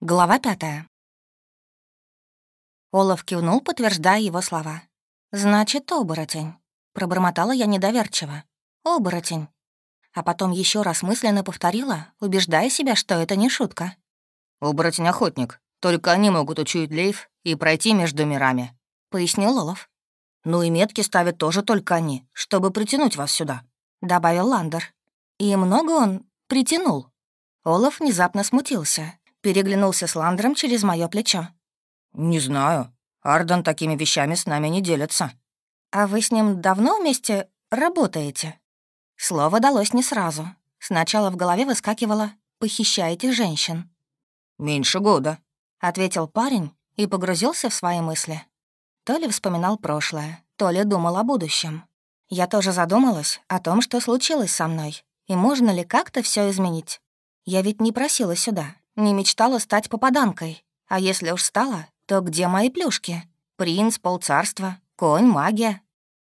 Глава пятая. Олаф кивнул, подтверждая его слова. «Значит, оборотень», — пробормотала я недоверчиво. «Оборотень». А потом еще раз мысленно повторила, убеждая себя, что это не шутка. «Оборотень-охотник. Только они могут учуять лейф и пройти между мирами», — пояснил Олаф. «Ну и метки ставят тоже только они, чтобы притянуть вас сюда», — добавил Ландер. «И много он притянул?» Олаф внезапно смутился, переглянулся с Ландером через мое плечо. «Не знаю. Арден такими вещами с нами не делится». «А вы с ним давно вместе работаете?» Слово далось не сразу. Сначала в голове выскакивало «похищаете женщин». «Меньше года», — ответил парень и погрузился в свои мысли. То ли вспоминал прошлое, то ли думал о будущем. Я тоже задумалась о том, что случилось со мной, и можно ли как-то все изменить. Я ведь не просила сюда, не мечтала стать попаданкой. А если уж стала, то где мои плюшки? Принц, полцарства, конь, магия.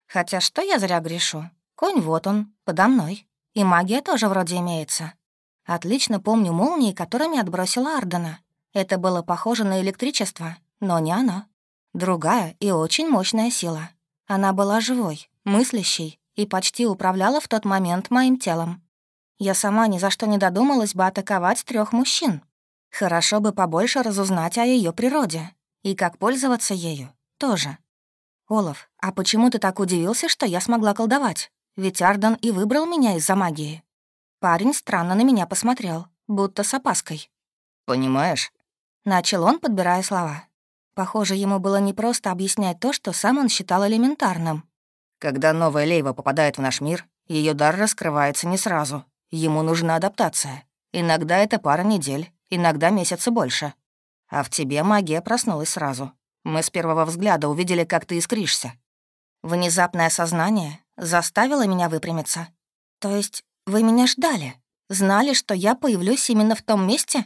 Хотя что я зря грешу? Конь вот он, подо мной. И магия тоже вроде имеется. Отлично помню молнии, которыми отбросила Ардена. Это было похоже на электричество, но не оно. Другая и очень мощная сила. Она была живой, мыслящей и почти управляла в тот момент моим телом. Я сама ни за что не додумалась бы атаковать трех мужчин, Хорошо бы побольше разузнать о ее природе. И как пользоваться ею тоже. Олаф, а почему ты так удивился, что я смогла колдовать? Ведь Арден и выбрал меня из-за магии. Парень странно на меня посмотрел, будто с опаской. «Понимаешь?» Начал он, подбирая слова. Похоже, ему было непросто объяснять то, что сам он считал элементарным. «Когда новая Лейва попадает в наш мир, ее дар раскрывается не сразу. Ему нужна адаптация. Иногда это пара недель, иногда месяца больше. А в тебе магия проснулась сразу. Мы с первого взгляда увидели, как ты искришься. Внезапное сознание заставило меня выпрямиться. То есть вы меня ждали? Знали, что я появлюсь именно в том месте?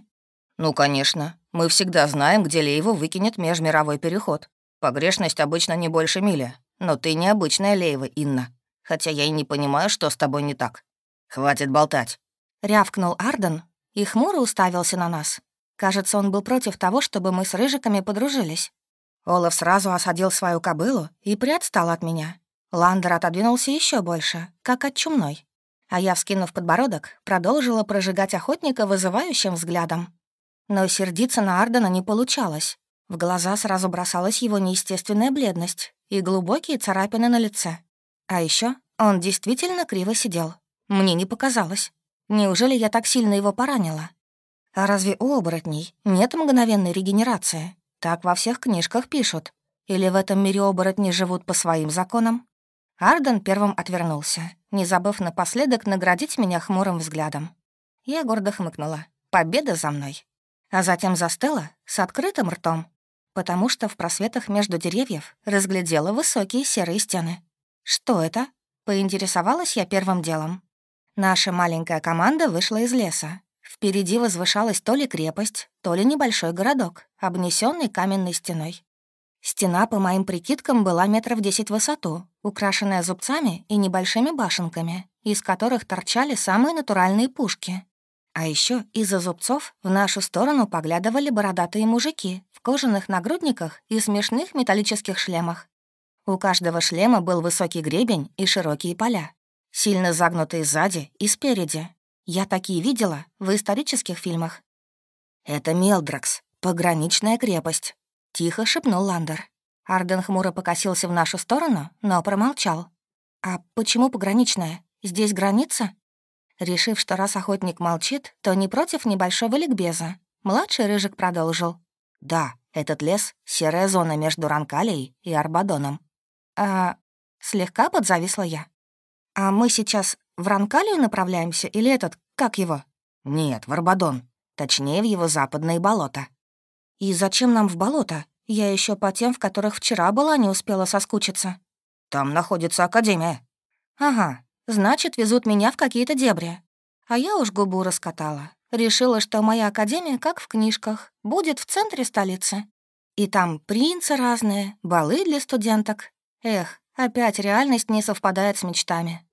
Ну, конечно. Мы всегда знаем, где Лейву выкинет межмировой переход. Погрешность обычно не больше мили. Но ты необычная Лейва, Инна. Хотя я и не понимаю, что с тобой не так. Хватит болтать. Рявкнул Арден, и хмуро уставился на нас. Кажется, он был против того, чтобы мы с рыжиками подружились. Олаф сразу осадил свою кобылу и приотстал от меня. Ландер отодвинулся еще больше, как от чумной. А я, вскинув подбородок, продолжила прожигать охотника вызывающим взглядом. Но сердиться на Ардена не получалось. В глаза сразу бросалась его неестественная бледность и глубокие царапины на лице. А еще он действительно криво сидел. Мне не показалось. Неужели я так сильно его поранила? А разве у оборотней нет мгновенной регенерации? Так во всех книжках пишут. Или в этом мире оборотни живут по своим законам? Арден первым отвернулся, не забыв напоследок наградить меня хмурым взглядом. Я гордо хмыкнула. Победа за мной. А затем застыла с открытым ртом, потому что в просветах между деревьев разглядела высокие серые стены. «Что это?» — поинтересовалась я первым делом. Наша маленькая команда вышла из леса. Впереди возвышалась то ли крепость, то ли небольшой городок, обнесенный каменной стеной. Стена, по моим прикидкам, была метров десять в высоту, украшенная зубцами и небольшими башенками, из которых торчали самые натуральные пушки. А еще из-за зубцов в нашу сторону поглядывали бородатые мужики в кожаных нагрудниках и смешных металлических шлемах. У каждого шлема был высокий гребень и широкие поля сильно загнутые сзади и спереди. Я такие видела в исторических фильмах. «Это Мелдракс, пограничная крепость», — тихо шепнул Ландер. Арден хмуро покосился в нашу сторону, но промолчал. «А почему пограничная? Здесь граница?» Решив, что раз охотник молчит, то не против небольшого ликбеза, младший рыжик продолжил. «Да, этот лес — серая зона между Ранкалией и Арбадоном». «А...» — слегка подзависла я. «А мы сейчас в Ранкалию направляемся или этот, как его?» «Нет, в Арбадон. Точнее, в его западные болота». «И зачем нам в болото? Я еще по тем, в которых вчера была, не успела соскучиться». «Там находится Академия». «Ага, значит, везут меня в какие-то дебри. А я уж губу раскатала. Решила, что моя Академия, как в книжках, будет в центре столицы. И там принцы разные, балы для студенток. Эх, Опять реальность не совпадает с мечтами.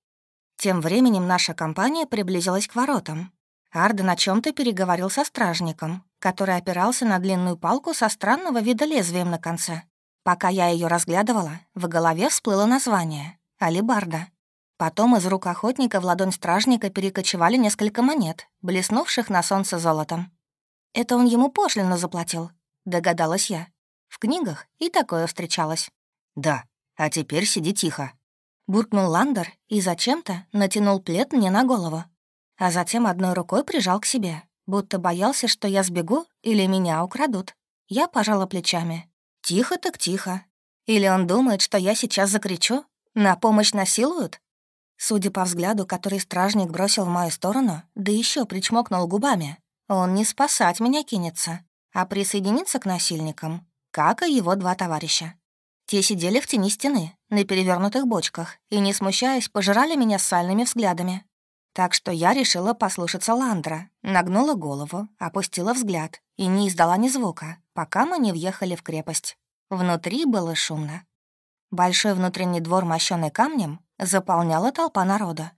Тем временем наша компания приблизилась к воротам. Арден о чем то переговорил со стражником, который опирался на длинную палку со странного вида лезвием на конце. Пока я ее разглядывала, в голове всплыло название — алибарда. Потом из рук охотника в ладонь стражника перекочевали несколько монет, блеснувших на солнце золотом. «Это он ему пошлину заплатил», — догадалась я. В книгах и такое встречалось. «Да, а теперь сиди тихо», — буркнул Ландер и зачем-то натянул плед мне на голову, а затем одной рукой прижал к себе, будто боялся, что я сбегу или меня украдут. Я пожала плечами. Тихо так тихо. Или он думает, что я сейчас закричу? На помощь насилуют? Судя по взгляду, который стражник бросил в мою сторону, да еще причмокнул губами, он не спасать меня кинется, а присоединиться к насильникам, как и его два товарища. Те сидели в тени стены, на перевернутых бочках, и, не смущаясь, пожирали меня сальными взглядами. Так что я решила послушаться Ландра, нагнула голову, опустила взгляд и не издала ни звука, пока мы не въехали в крепость. Внутри было шумно. Большой внутренний двор, мощенный камнем, заполняла толпа народа.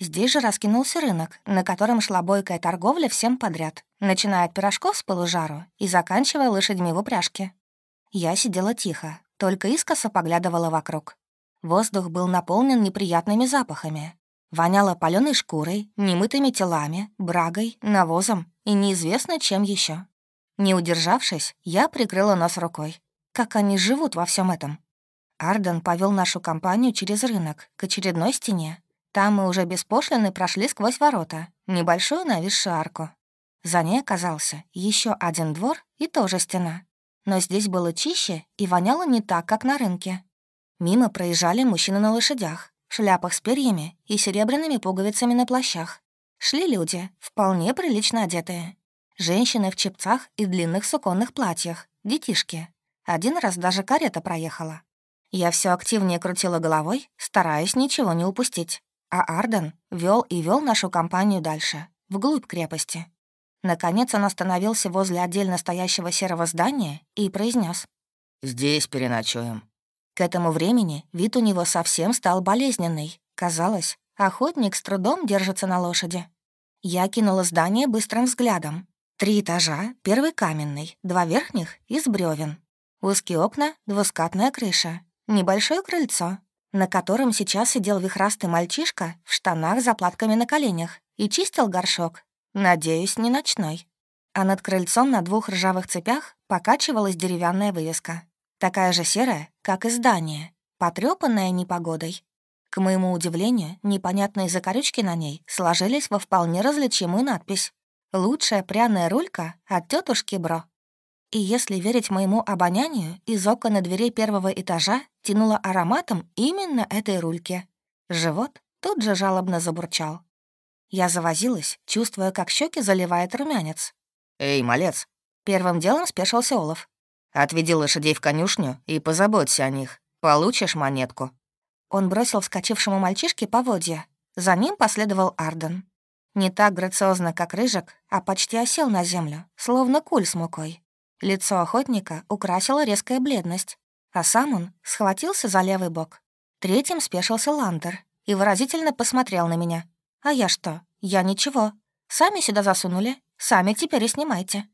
Здесь же раскинулся рынок, на котором шла бойкая торговля всем подряд, начиная от пирожков с полужару и заканчивая лошадьми в упряжке. Я сидела тихо, только искоса поглядывала вокруг. Воздух был наполнен неприятными запахами, Воняло паленой шкурой, немытыми телами, брагой, навозом и неизвестно чем еще. Не удержавшись, я прикрыла нос рукой. Как они живут во всем этом? Арден повел нашу компанию через рынок, к очередной стене. Там мы уже беспошлино прошли сквозь ворота, небольшую нависшую арку. За ней оказался еще один двор и тоже стена. Но здесь было чище и воняло не так, как на рынке. Мимо проезжали мужчины на лошадях, шляпах с перьями и серебряными пуговицами на плащах. Шли люди, вполне прилично одетые. Женщины в чепцах и длинных суконных платьях, детишки. Один раз даже карета проехала. Я все активнее крутила головой, стараясь ничего не упустить. А Арден вел и вел нашу компанию дальше, вглубь крепости. Наконец он остановился возле отдельно стоящего серого здания и произнес: «Здесь переночуем». К этому времени вид у него совсем стал болезненный. Казалось, охотник с трудом держится на лошади. Я кинула здание быстрым взглядом. Три этажа, первый каменный, два верхних — из бревен. Узкие окна, двускатная крыша, небольшое крыльцо, на котором сейчас сидел вихрастый мальчишка в штанах с заплатками на коленях и чистил горшок. Надеюсь, не ночной. А над крыльцом на двух ржавых цепях покачивалась деревянная вывеска. Такая же серая, как и здание, потрёпанная непогодой. К моему удивлению, непонятные закорючки на ней сложились во вполне различимую надпись «Лучшая пряная рулька от тетушки Бро». И если верить моему обонянию, из окон и дверей первого этажа тянуло ароматом именно этой рульки. Живот тут же жалобно забурчал. Я завозилась, чувствуя, как щеки заливает румянец. «Эй, малец!» Первым делом спешился Олаф. Отведи лошадей в конюшню и позаботься о них. Получишь монетку». Он бросил вскочившему мальчишке поводья. За ним последовал Арден. Не так грациозно, как Рыжик, а почти осел на землю, словно куль с мукой. Лицо охотника украсила резкая бледность, а сам он схватился за левый бок. Третьим спешился Ландер и выразительно посмотрел на меня. «А я что? Я ничего. Сами сюда засунули, сами теперь и снимайте».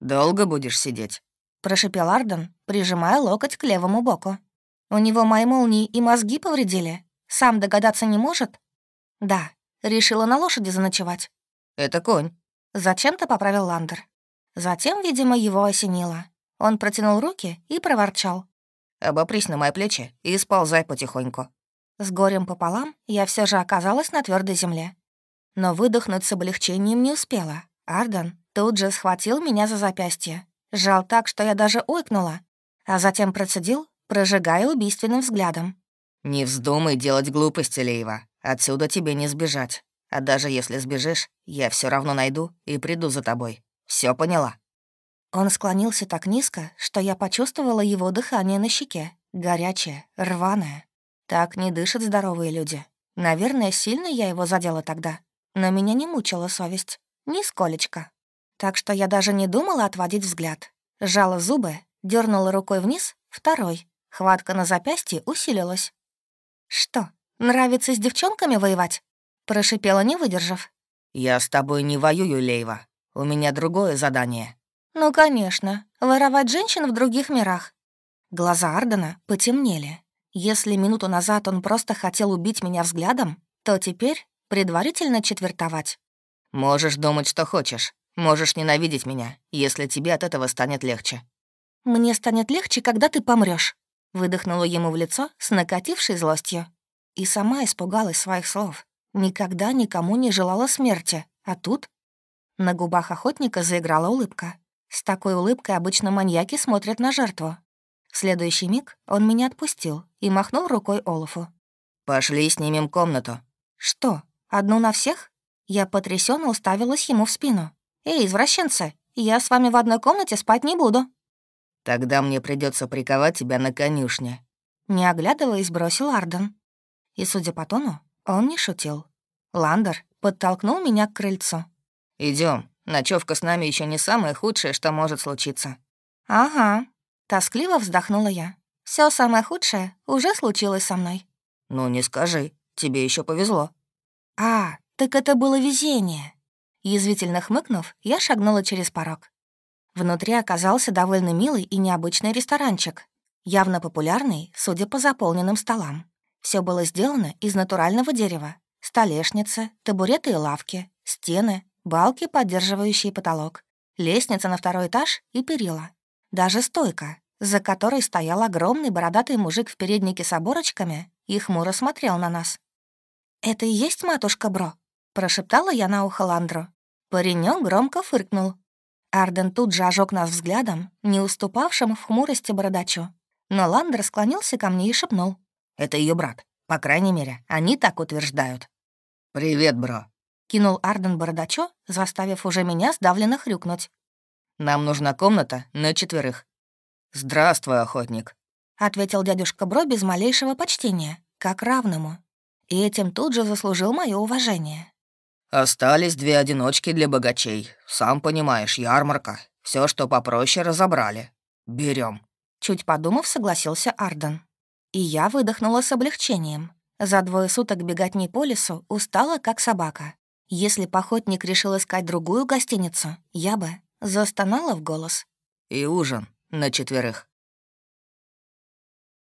«Долго будешь сидеть?» — прошипел Арден, прижимая локоть к левому боку. «У него мои молнии и мозги повредили. Сам догадаться не может?» «Да, решила на лошади заночевать». «Это конь». Зачем-то поправил Ландер. Затем, видимо, его осенило. Он протянул руки и проворчал. «Обопрись на мои плечи и сползай потихоньку». С горем пополам я все же оказалась на твердой земле. Но выдохнуть с облегчением не успела. Арден тут же схватил меня за запястье Жал так, что я даже ойкнула, а затем процедил, прожигая убийственным взглядом. «Не вздумай делать глупости, Лейва. Отсюда тебе не сбежать. А даже если сбежишь, я все равно найду и приду за тобой. Все поняла?» Он склонился так низко, что я почувствовала его дыхание на щеке. Горячее, рваное. Так не дышат здоровые люди. Наверное, сильно я его задела тогда. Но меня не мучила совесть. Нисколечко так что я даже не думала отводить взгляд. Жала зубы, дернула рукой вниз, второй. Хватка на запястье усилилась. «Что, нравится с девчонками воевать?» Прошипела, не выдержав. «Я с тобой не воюю, Лейва. У меня другое задание». «Ну, конечно, воровать женщин в других мирах». Глаза Ардена потемнели. Если минуту назад он просто хотел убить меня взглядом, то теперь предварительно четвертовать. «Можешь думать, что хочешь. Можешь ненавидеть меня, если тебе от этого станет легче». «Мне станет легче, когда ты помрешь, выдохнула ему в лицо с накатившей злостью. И сама испугалась своих слов. Никогда никому не желала смерти, а тут... На губах охотника заиграла улыбка. С такой улыбкой обычно маньяки смотрят на жертву. В следующий миг он меня отпустил и махнул рукой Олафу. «Пошли снимем комнату». «Что, одну на всех?» Я потрясенно уставилась ему в спину. «Эй, извращенцы, я с вами в одной комнате спать не буду». «Тогда мне придется приковать тебя на конюшне». Не оглядываясь, бросил Арден. И, судя по тону, он не шутил. Ландер подтолкнул меня к крыльцу. Идем. Ночевка с нами еще не самое худшее, что может случиться». «Ага», — тоскливо вздохнула я. Все самое худшее уже случилось со мной». «Ну, не скажи. Тебе еще повезло». «А, так это было везение». Язвительно хмыкнув, я шагнула через порог. Внутри оказался довольно милый и необычный ресторанчик, явно популярный, судя по заполненным столам. Все было сделано из натурального дерева. Столешницы, табуреты и лавки, стены, балки, поддерживающие потолок, лестница на второй этаж и перила. Даже стойка, за которой стоял огромный бородатый мужик в переднике с оборочками и хмуро смотрел на нас. «Это и есть матушка Бро?» — прошептала я на ухо Ландру. Паренек громко фыркнул. Арден тут же ожег нас взглядом, не уступавшим в хмурости бородачу. Но Ландер склонился ко мне и шепнул. «Это ее брат. По крайней мере, они так утверждают». «Привет, бро», — кинул Арден бородачу, заставив уже меня сдавленно хрюкнуть. «Нам нужна комната на четверых». «Здравствуй, охотник», — ответил дядюшка Бро без малейшего почтения, как равному. И этим тут же заслужил мое уважение. «Остались две одиночки для богачей. Сам понимаешь, ярмарка. Все, что попроще, разобрали. Берем. Чуть подумав, согласился Арден. И я выдохнула с облегчением. За двое суток беготни по лесу устала, как собака. Если походник решил искать другую гостиницу, я бы застонала в голос. «И ужин на четверых».